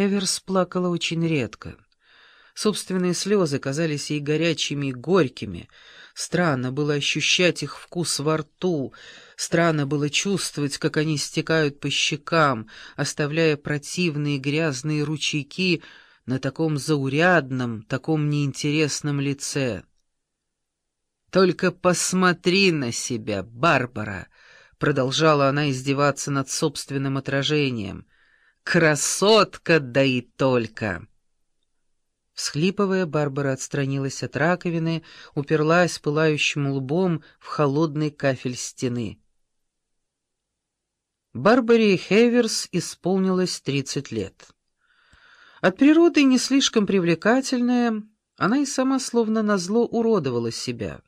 Хеверс плакала очень редко. Собственные слезы казались ей горячими и горькими. Странно было ощущать их вкус во рту, странно было чувствовать, как они стекают по щекам, оставляя противные грязные ручейки на таком заурядном, таком неинтересном лице. «Только посмотри на себя, Барбара!» — продолжала она издеваться над собственным отражением. «Красотка, да и только!» Всхлипывая, Барбара отстранилась от раковины, уперлась пылающим лбом в холодный кафель стены. Барбаре Хейверс исполнилось тридцать лет. От природы не слишком привлекательная, она и сама словно назло уродовала себя.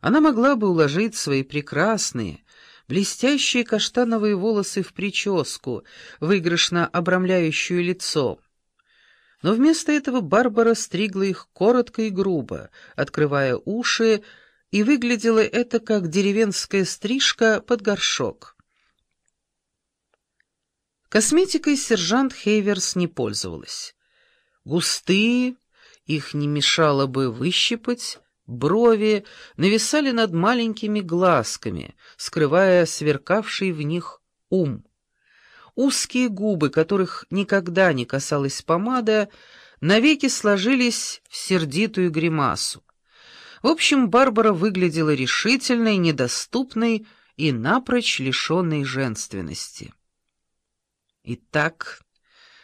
Она могла бы уложить свои прекрасные, блестящие каштановые волосы в прическу, выигрышно обрамляющую лицо. Но вместо этого Барбара стригла их коротко и грубо, открывая уши, и выглядело это как деревенская стрижка под горшок. Косметикой сержант Хейверс не пользовалась. Густые, их не мешало бы выщипать, Брови нависали над маленькими глазками, скрывая сверкавший в них ум. Узкие губы, которых никогда не касалась помада, навеки сложились в сердитую гримасу. В общем, Барбара выглядела решительной, недоступной и напрочь лишенной женственности. «Итак,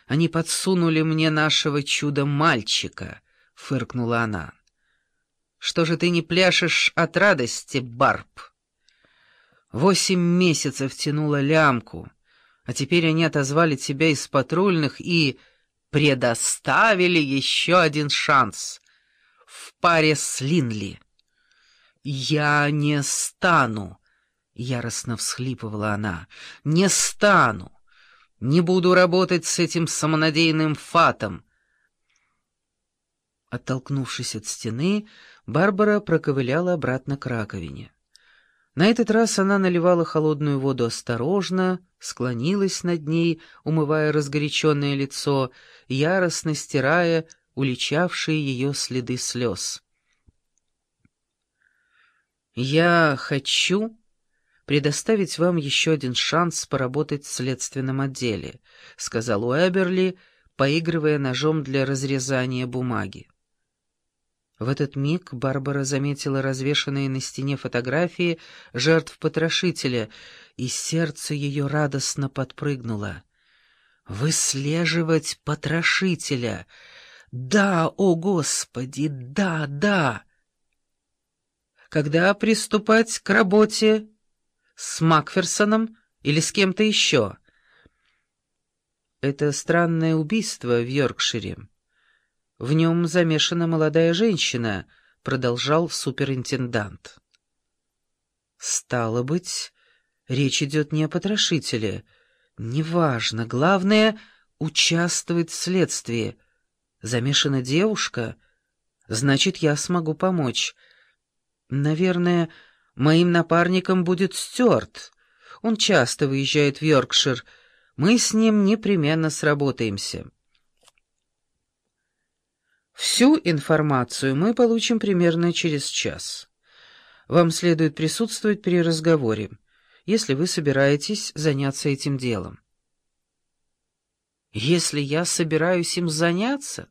они подсунули мне нашего чуда-мальчика», — фыркнула она. Что же ты не пляшешь от радости, Барб? Восемь месяцев тянула лямку, а теперь они отозвали тебя из патрульных и предоставили еще один шанс в паре с Линли. «Я не стану!» — яростно всхлипывала она. «Не стану! Не буду работать с этим самонадеянным фатом!» Оттолкнувшись от стены, Барбара проковыляла обратно к раковине. На этот раз она наливала холодную воду осторожно, склонилась над ней, умывая разгоряченное лицо, яростно стирая уличавшие ее следы слез. «Я хочу предоставить вам еще один шанс поработать в следственном отделе», — сказал Уэберли, поигрывая ножом для разрезания бумаги. В этот миг Барбара заметила развешанные на стене фотографии жертв потрошителя, и сердце ее радостно подпрыгнуло. «Выслеживать потрошителя! Да, о Господи, да, да!» «Когда приступать к работе? С Макферсоном или с кем-то еще?» «Это странное убийство в Йоркшире». В нем замешана молодая женщина, — продолжал суперинтендант. Стало быть, речь идет не о потрошителе. Неважно, главное — участвовать в следствии. Замешана девушка, значит, я смогу помочь. Наверное, моим напарником будет Стюарт. Он часто выезжает в Йоркшир. Мы с ним непременно сработаемся. Всю информацию мы получим примерно через час. Вам следует присутствовать при разговоре, если вы собираетесь заняться этим делом. Если я собираюсь им заняться?